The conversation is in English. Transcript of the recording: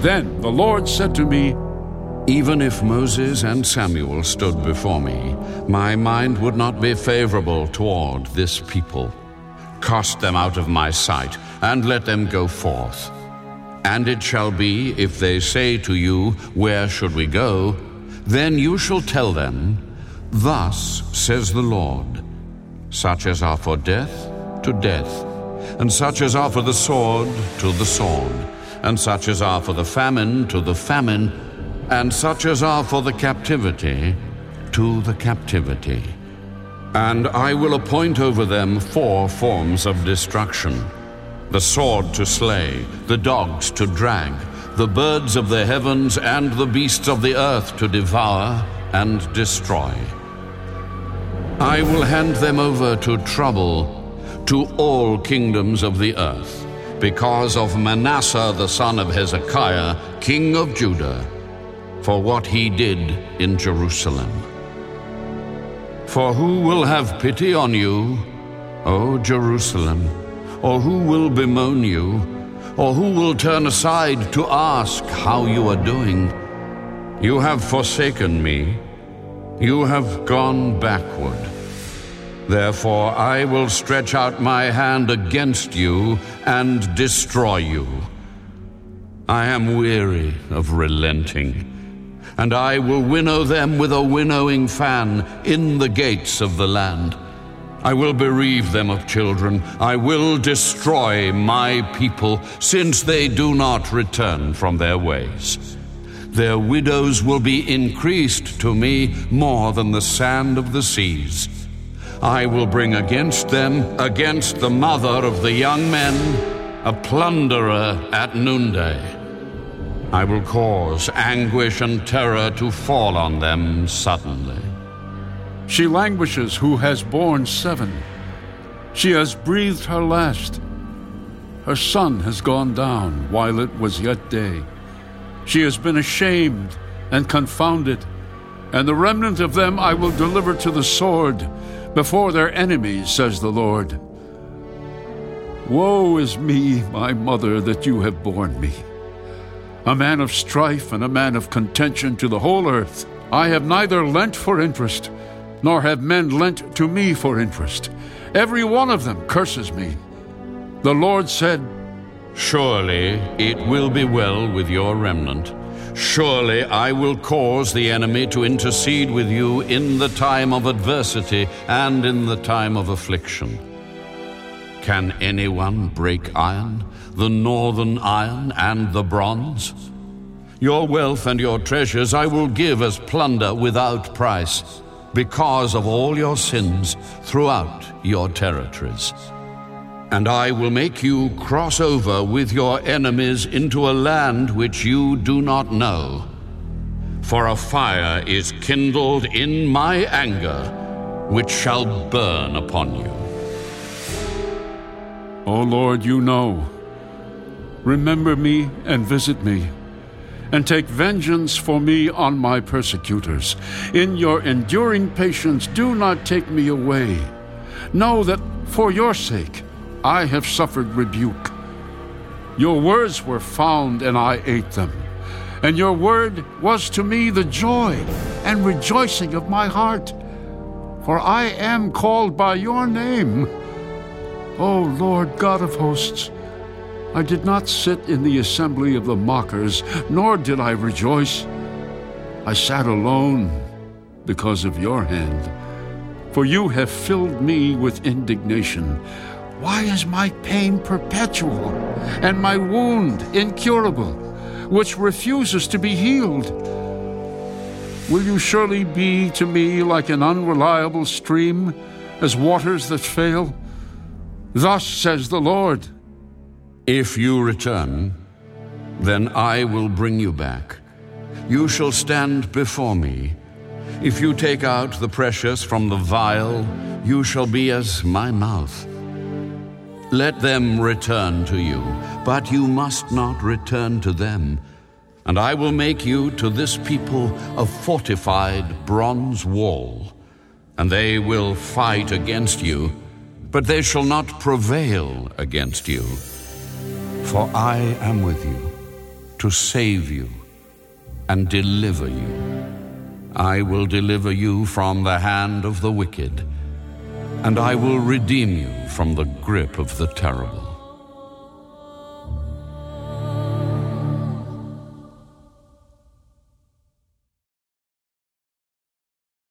Then the Lord said to me, Even if Moses and Samuel stood before me, my mind would not be favorable toward this people. Cast them out of my sight, and let them go forth. And it shall be, if they say to you, Where should we go? Then you shall tell them, Thus says the Lord Such as are for death, to death, and such as are for the sword, to the sword, and such as are for the famine, to the famine, and such as are for the captivity, to the captivity. And I will appoint over them four forms of destruction the sword to slay, the dogs to drag, the birds of the heavens and the beasts of the earth to devour and destroy. I will hand them over to trouble to all kingdoms of the earth, because of Manasseh the son of Hezekiah, king of Judah, for what he did in Jerusalem. For who will have pity on you, O Jerusalem? Or who will bemoan you? Or who will turn aside to ask how you are doing? You have forsaken me. You have gone backward. Therefore I will stretch out my hand against you and destroy you. I am weary of relenting, and I will winnow them with a winnowing fan in the gates of the land. I will bereave them of children. I will destroy my people, since they do not return from their ways. Their widows will be increased to me more than the sand of the seas. I will bring against them, against the mother of the young men, a plunderer at noonday. I will cause anguish and terror to fall on them suddenly. She languishes who has borne seven. She has breathed her last. Her sun has gone down while it was yet day. She has been ashamed and confounded, and the remnant of them I will deliver to the sword before their enemies, says the Lord. Woe is me, my mother, that you have borne me. A man of strife and a man of contention to the whole earth. I have neither lent for interest, nor have men lent to me for interest. Every one of them curses me. The Lord said, Surely it will be well with your remnant. Surely I will cause the enemy to intercede with you in the time of adversity and in the time of affliction. Can anyone break iron, the northern iron and the bronze? Your wealth and your treasures I will give as plunder without price, because of all your sins throughout your territories. And I will make you cross over with your enemies into a land which you do not know. For a fire is kindled in my anger, which shall burn upon you. O Lord, you know. Remember me and visit me, and take vengeance for me on my persecutors. In your enduring patience, do not take me away. Know that for your sake, I have suffered rebuke. Your words were found, and I ate them. And your word was to me the joy and rejoicing of my heart. For I am called by your name. O Lord God of hosts, I did not sit in the assembly of the mockers, nor did I rejoice. I sat alone because of your hand. For you have filled me with indignation. Why is my pain perpetual and my wound incurable, which refuses to be healed? Will you surely be to me like an unreliable stream, as waters that fail? Thus says the Lord. If you return, then I will bring you back. You shall stand before me. If you take out the precious from the vile, you shall be as my mouth. Let them return to you, but you must not return to them. And I will make you to this people a fortified bronze wall, and they will fight against you, but they shall not prevail against you. For I am with you, to save you and deliver you. I will deliver you from the hand of the wicked, and I will redeem you from the grip of the terrible.